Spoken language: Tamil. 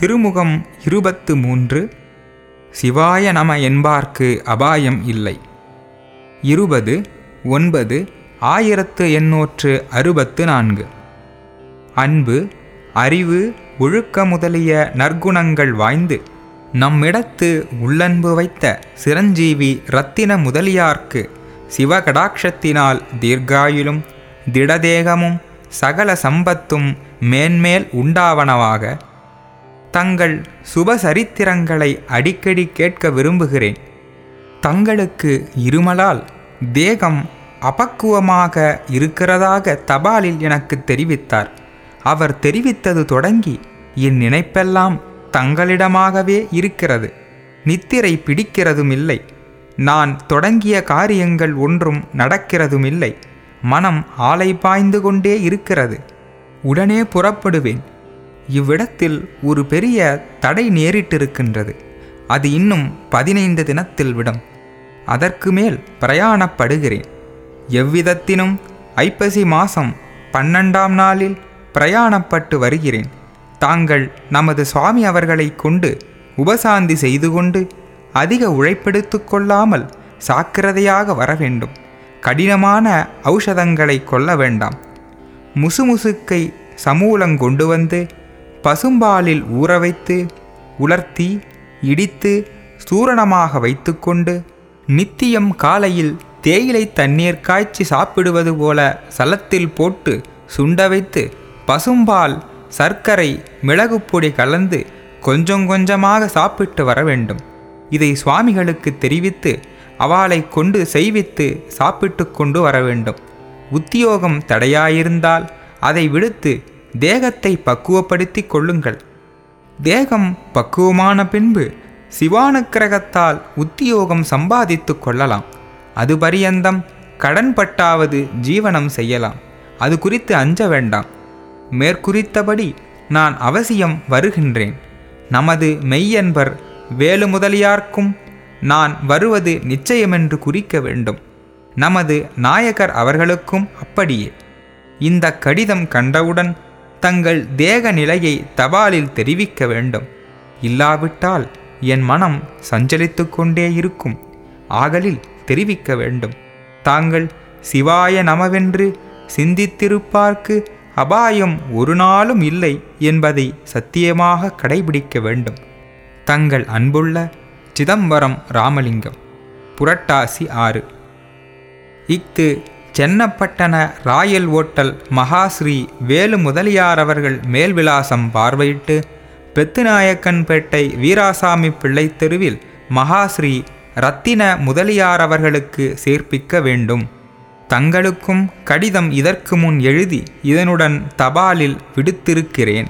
திருமுகம் இருபத்து மூன்று சிவாய நம என்பார்க்கு அபாயம் இல்லை. இருபது ஒன்பது ஆயிரத்து எண்ணூற்று அறுபத்து நான்கு அன்பு அறிவு ஒழுக்க முதலிய நற்குணங்கள் வாய்ந்து நம்மிடத்து உள்ளன்பு வைத்த சிரஞ்சீவி ரத்தின முதலியார்க்கு சிவகடாட்சத்தினால் தீர்காயுலும் திடதேகமும் சகல சம்பத்தும் மேன்மேல் உண்டாவனவாக தங்கள் சுப சரித்திரங்களை அடிக்கடி கேட்க விரும்புகிறேன். தங்களுக்கு இருமலால் தேகம் அபக்குவமாக இருக்கிறதாக தபாலில் எனக்கு தெரிவித்தார். அவர் தெரிவித்தது தொடங்கி என் நினைப்பெல்லாம் தங்களிடமாகவே இருக்கிறது. நித்திரை பிடிக்கிறதுமில்லை. நான் தொடங்கிய காரியங்கள் ஒன்றும் நடக்கிறதுமில்லை. மனம் ஆலை பாய்ந்து கொண்டே இருக்கிறது. உடனே புறப்படுவேன். இவ்விடத்தில் ஒரு பெரிய தடை நேரிட்டிருக்கின்றது. அது இன்னும் பதினைந்து தினத்தில் விடும். அதற்கு மேல் பிரயாணப்படுகிறேன். எவ்விதத்தினும் ஐப்பசி மாதம் பன்னெண்டாம் நாளில் பிரயாணப்பட்டு வருகிறேன். தாங்கள் நமது சுவாமி அவர்களை கொண்டு உபசாந்தி செய்து கொண்டு அதிக உழைப்பெடுத்து கொள்ளாமல் சாக்கிரதையாக வர வேண்டும் கடினமான ஔஷதங்களை கொள்ள வேண்டாம். முசுமுசுக்கை சமூலங்கொண்டு வந்து பசும்பாலில் ஊற வைத்து உலர்த்தி இடித்து சூரணமாக வைத்துக்கொண்டு நித்தியம் காலையில் தேயிலை தண்ணீர் காய்ச்சி சாப்பிடுவது போல சலத்தில் போட்டு சுண்ட வைத்து பசும்பால் சர்க்கரை மிளகுப்பொடி கலந்து கொஞ்சம் கொஞ்சமாக சாப்பிட்டு வர வேண்டும். இதை சுவாமிகளுக்கு தெரிவித்து அவளை கொண்டு செய்வித்து சாப்பிட்டு கொண்டு வர வேண்டும். உத்தியோகம் தடையாயிருந்தால் அதை விடுத்து தேகத்தை பக்குவப்படுத்தி கொள்ளுங்கள். தேகம் பக்குவமான பின்பு சிவானுக்கிரகத்தால் உத்தியோகம் சம்பாதித்து கொள்ளலாம். அது பரியந்தம் கடன்பட்டாவது ஜீவனம் செய்யலாம். அது குறித்து அஞ்ச வேண்டாம். மேற்குறித்தபடி நான் அவசியம் வருகின்றேன். நமது மெய்யன்பர் வேலு முதலியார்க்கும் நான் வருவது நிச்சயமென்று குறிக்க வேண்டும். நமது நாயகர் அவர்களுக்கும் அப்படியே. இந்த கடிதம் கண்டவுடன் தங்கள் தேக நிலையை தபாலில் தெரிவிக்க வேண்டும். இல்லாவிட்டால் என் மனம் சஞ்சலித்து கொண்டே இருக்கும். ஆகலில் தெரிவிக்க வேண்டும். தாங்கள் சிவாய நமவென்று சிந்தித்திருப்பார்க்கு அபாயம் ஒரு நாளும் இல்லை என்பதை சத்தியமாக கடைபிடிக்க வேண்டும். தங்கள் அன்புள்ள சிதம்பரம் ராமலிங்கம் புரட்டாசி ஆறு. இஃது சென்னப்பட்டண ராயல் ஓட்டல் மகாஸ்ரீ வேலு முதலியார் அவர்கள் மேல்விலாசம் பார்வையிட்டு பெத்துநாயக்கன்பேட்டை வீராசாமி பிள்ளை தெருவில் மகாஸ்ரீ ரத்தின முதலியார் அவர்களுக்கு சேர்ப்பிக்க வேண்டும். தங்களுக்கும் கடிதம் இதற்கு முன் எழுதி இதனுடன் தபாலில் விடுத்திருக்கிறேன்.